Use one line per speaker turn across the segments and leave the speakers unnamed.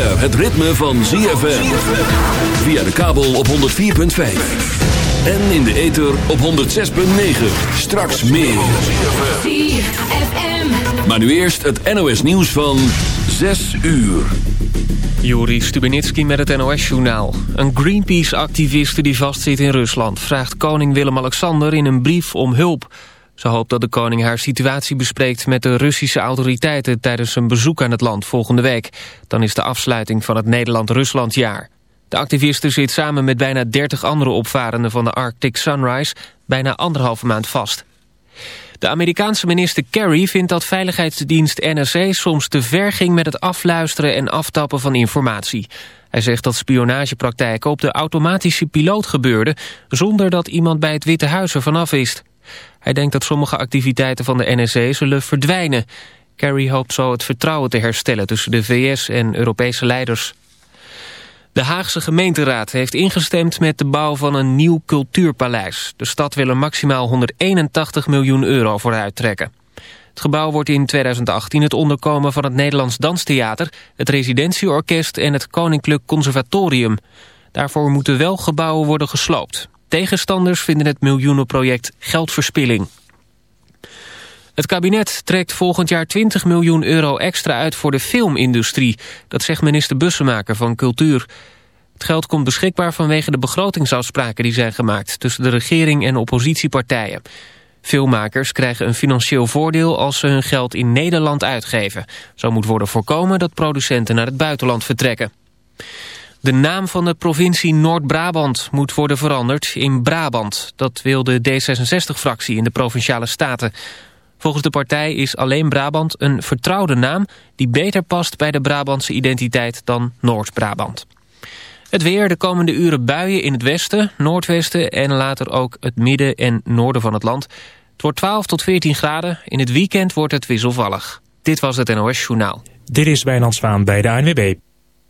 zover het ritme van ZFM. Via de kabel op 104.5. En in de ether op 106.9. Straks meer. ZFM. Maar nu eerst het NOS nieuws van 6 uur.
Juri Stubenitski met het NOS-journaal. Een Greenpeace-activiste die vastzit in Rusland... vraagt koning Willem-Alexander in een brief om hulp... Ze hoopt dat de koning haar situatie bespreekt met de Russische autoriteiten tijdens een bezoek aan het land volgende week. Dan is de afsluiting van het Nederland-Ruslandjaar. De activiste zit samen met bijna 30 andere opvarenden van de Arctic Sunrise bijna anderhalve maand vast. De Amerikaanse minister Kerry vindt dat veiligheidsdienst NSA soms te ver ging met het afluisteren en aftappen van informatie. Hij zegt dat spionagepraktijken op de automatische piloot gebeurden zonder dat iemand bij het Witte Huis ervan af wist. Hij denkt dat sommige activiteiten van de NSA zullen verdwijnen. Kerry hoopt zo het vertrouwen te herstellen tussen de VS en Europese leiders. De Haagse gemeenteraad heeft ingestemd met de bouw van een nieuw cultuurpaleis. De stad wil er maximaal 181 miljoen euro voor uittrekken. Het gebouw wordt in 2018 het onderkomen van het Nederlands Danstheater... het Residentieorkest en het Koninklijk Conservatorium. Daarvoor moeten wel gebouwen worden gesloopt. Tegenstanders vinden het miljoenenproject geldverspilling. Het kabinet trekt volgend jaar 20 miljoen euro extra uit voor de filmindustrie. Dat zegt minister Bussemaker van Cultuur. Het geld komt beschikbaar vanwege de begrotingsafspraken die zijn gemaakt... tussen de regering en oppositiepartijen. Filmmakers krijgen een financieel voordeel als ze hun geld in Nederland uitgeven. Zo moet worden voorkomen dat producenten naar het buitenland vertrekken. De naam van de provincie Noord-Brabant moet worden veranderd in Brabant. Dat wil de D66-fractie in de Provinciale Staten. Volgens de partij is alleen Brabant een vertrouwde naam... die beter past bij de Brabantse identiteit dan Noord-Brabant. Het weer, de komende uren buien in het westen, noordwesten... en later ook het midden en noorden van het land. Het wordt 12 tot 14 graden. In het weekend wordt het wisselvallig. Dit was het NOS Journaal.
Dit is Wijnand Zwaan bij de ANWB.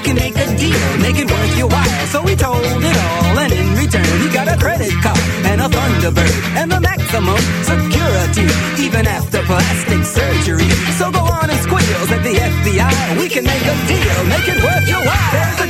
we can make a deal, make it worth your while. So he told it all, and in return, he got a credit card and a Thunderbird and the maximum security, even after plastic surgery. So go on and squeal at the FBI. We can make a deal, make it worth your while.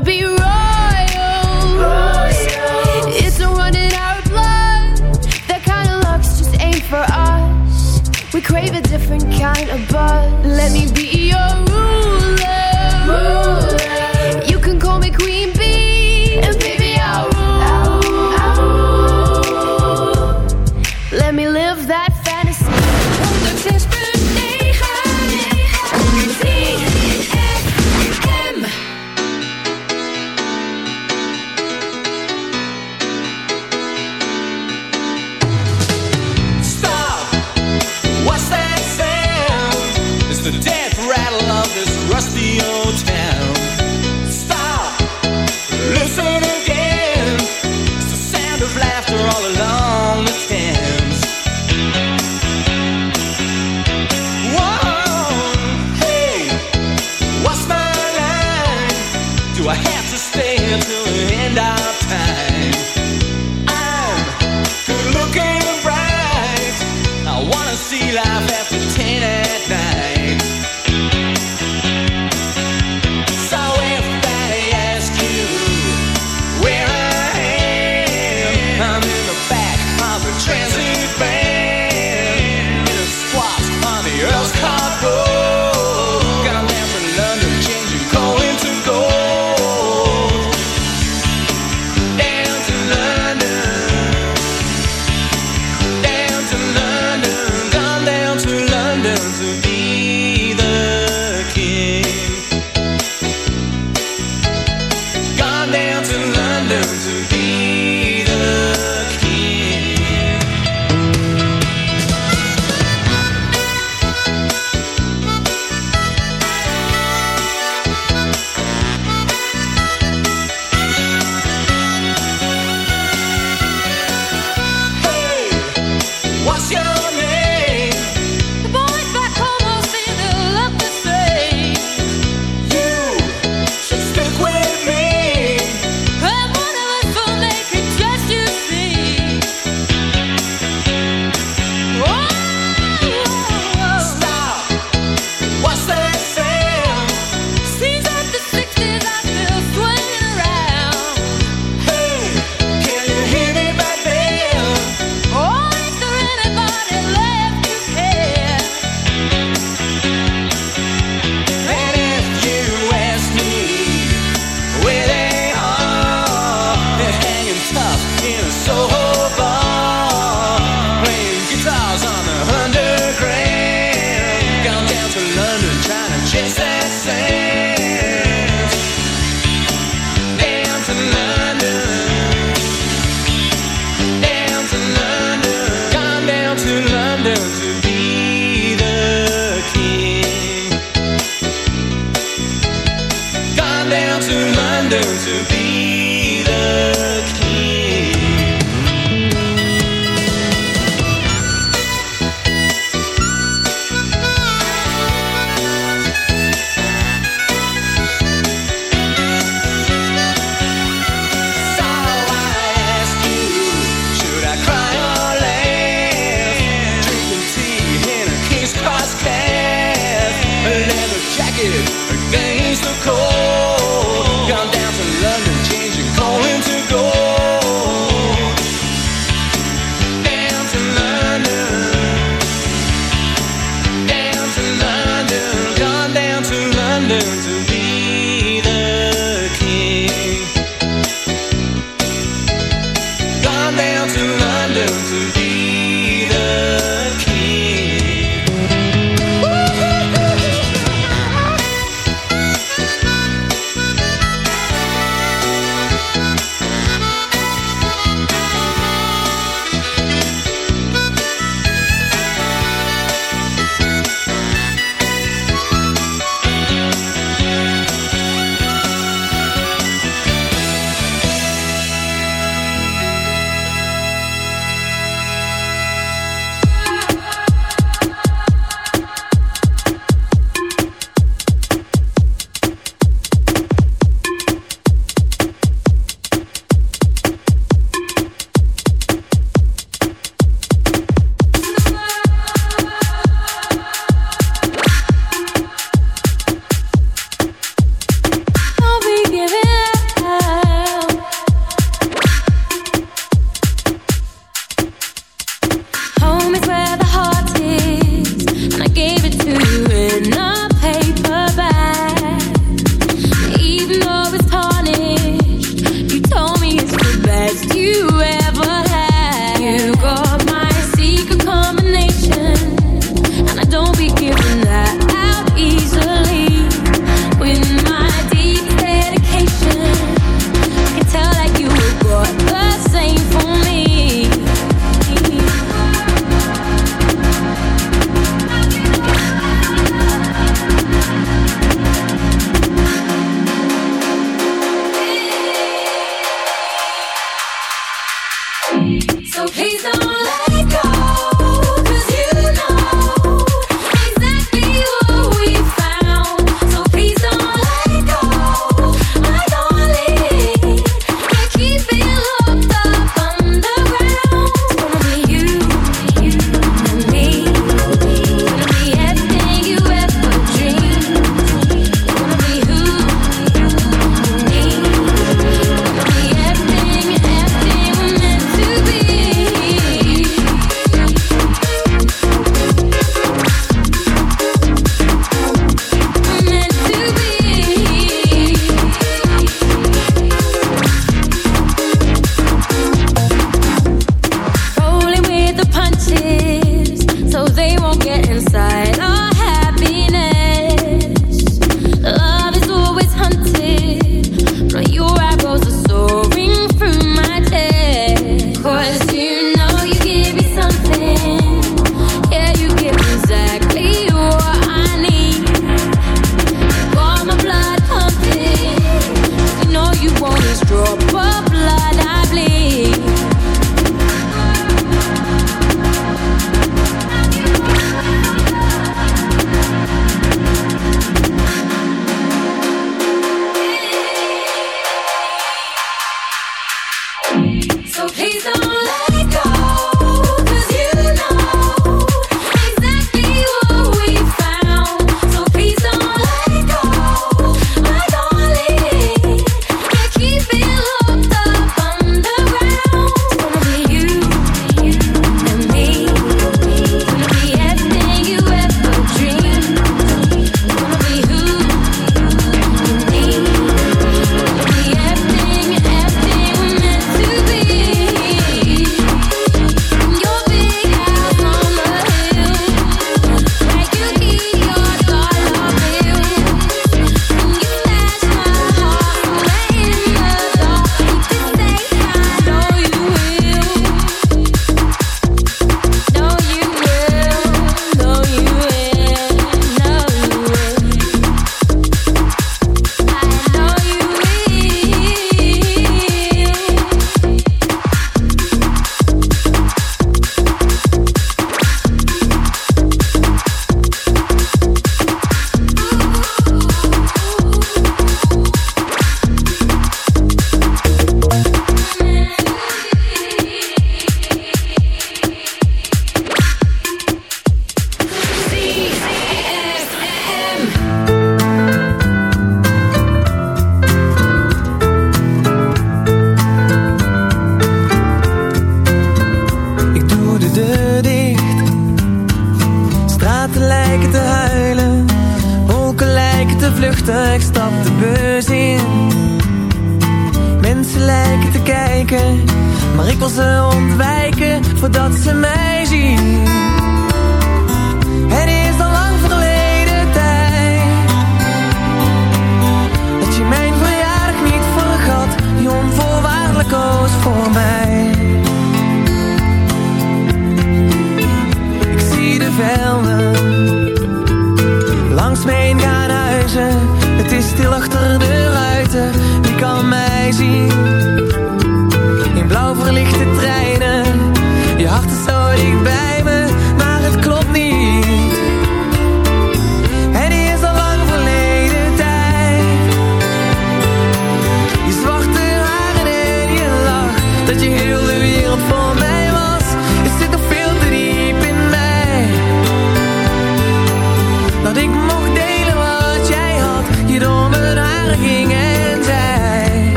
be royal. It's in our blood. That kind of just ain't for us. We crave a different kind
of buzz. Let me be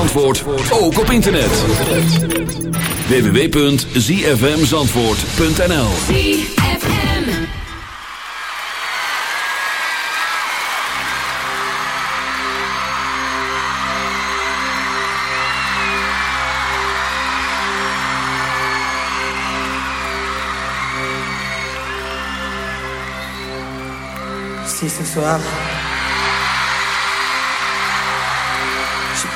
Zandvoort ook op internet. www.zfmzandvoort.nl
Si ce soir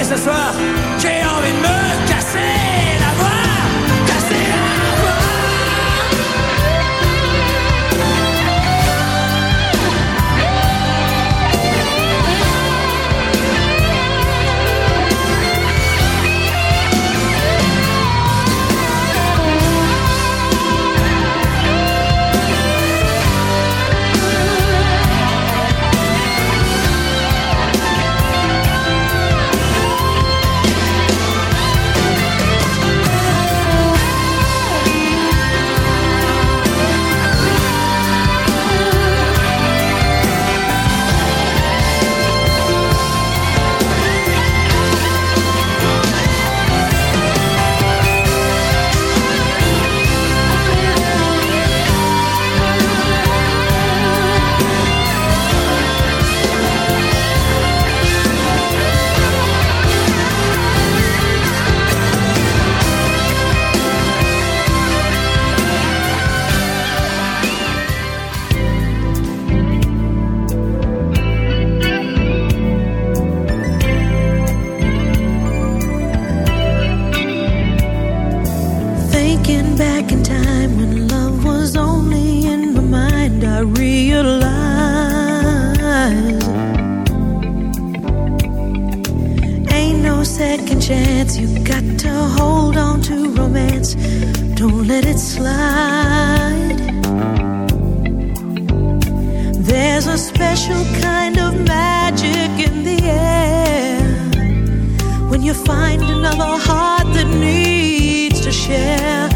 et ce soir, j'ai envie de me casser. find another
heart that needs to
share.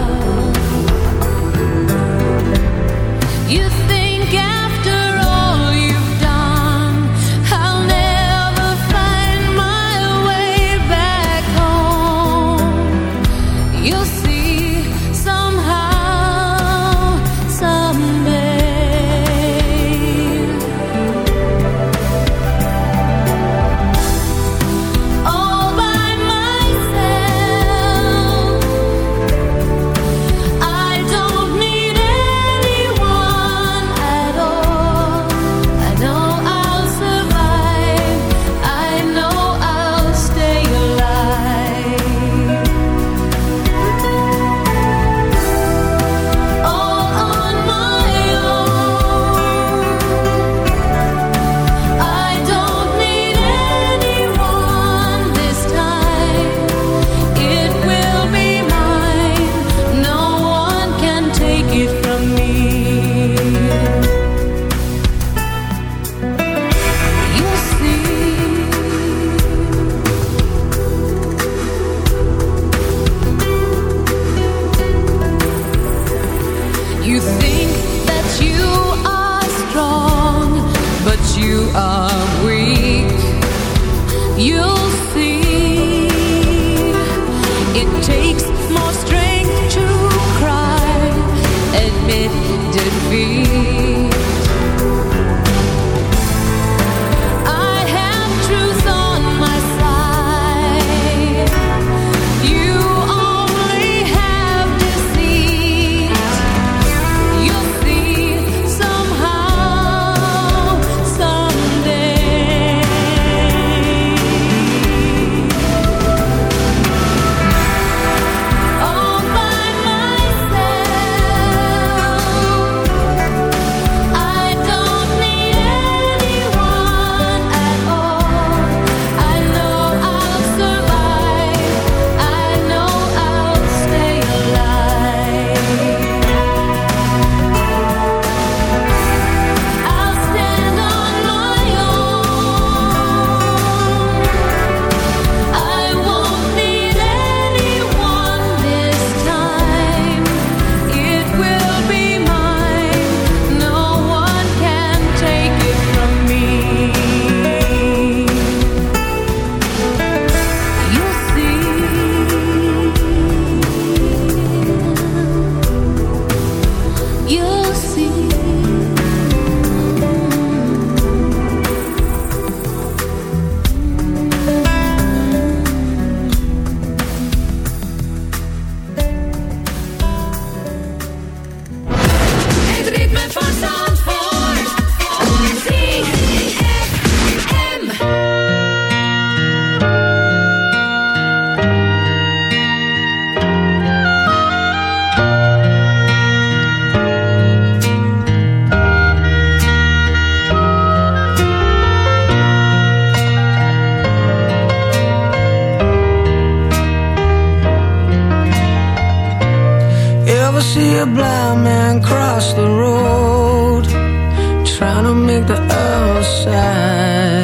the outside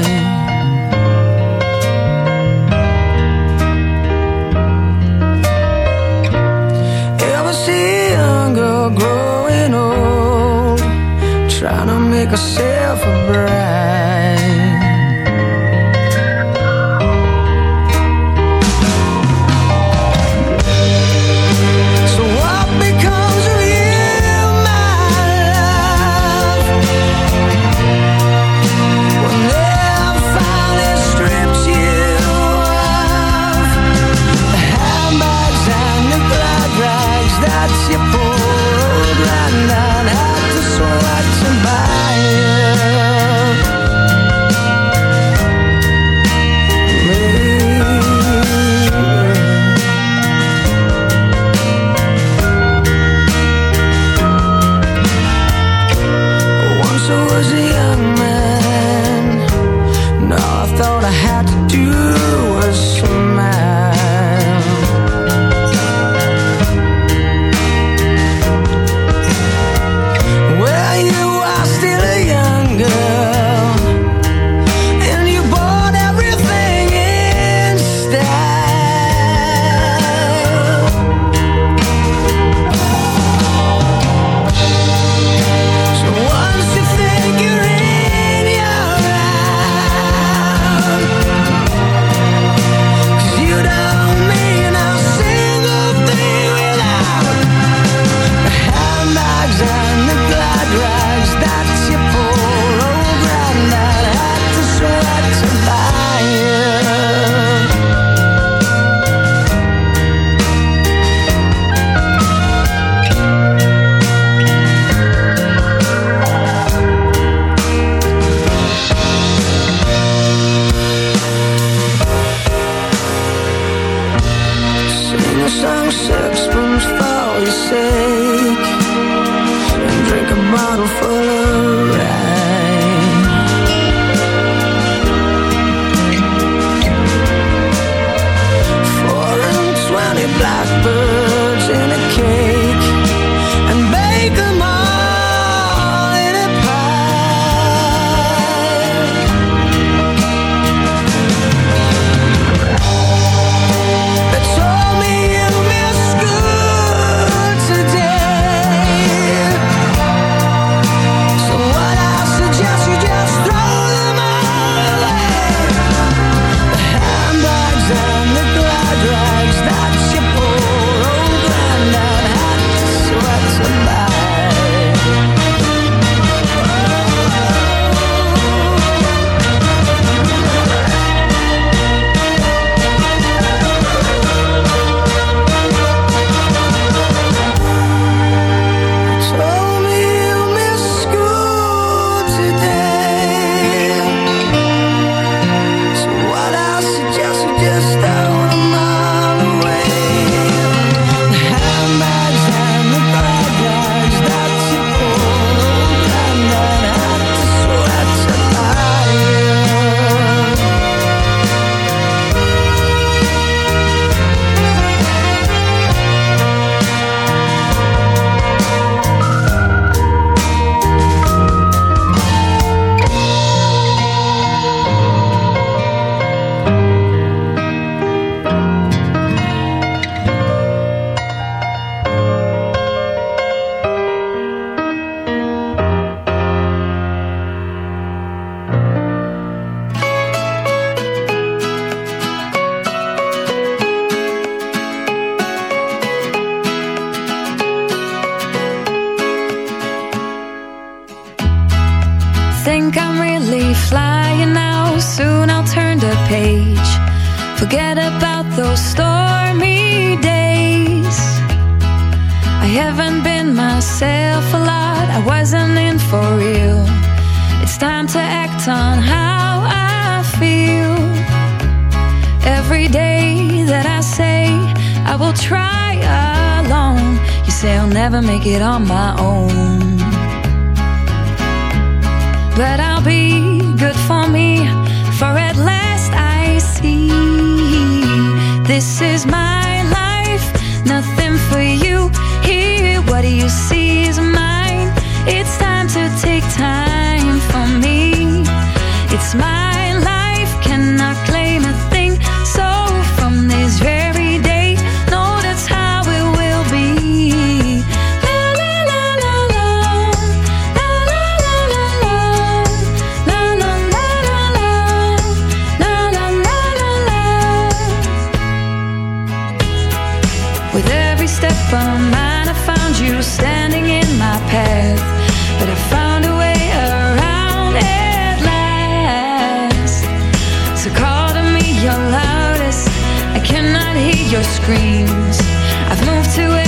your screams. I've moved to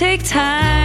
take time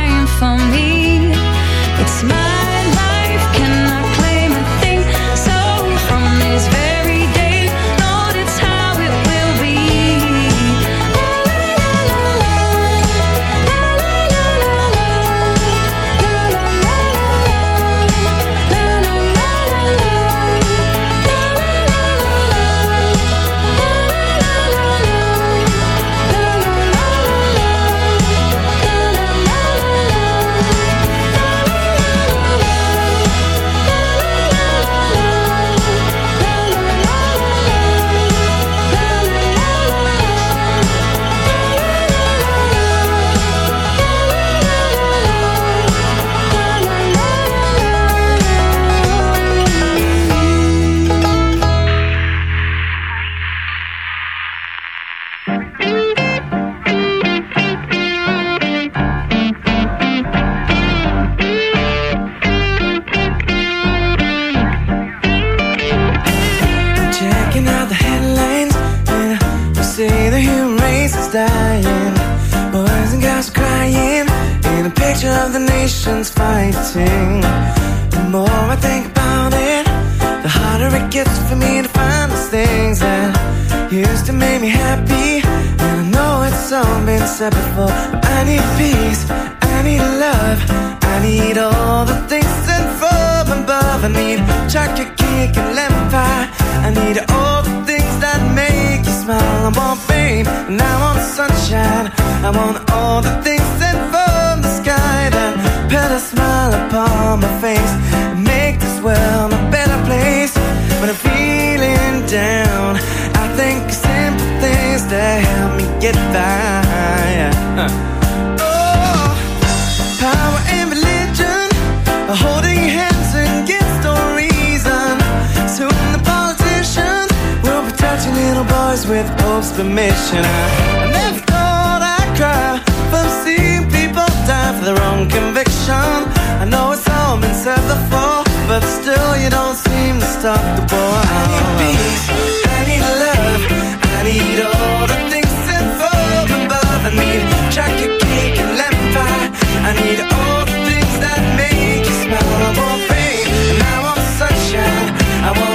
Now I'm sunshine. I want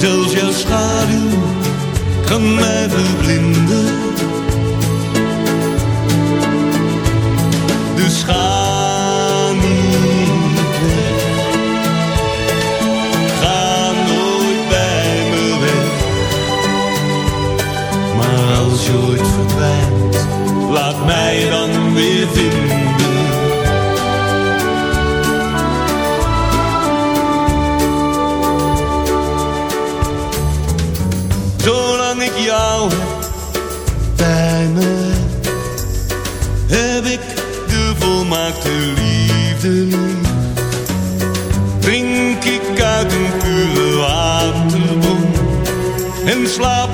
Zelfs jouw schaduw kan mij verblinden. Dus ga. als je ooit verdwijnt, laat mij dan. slaap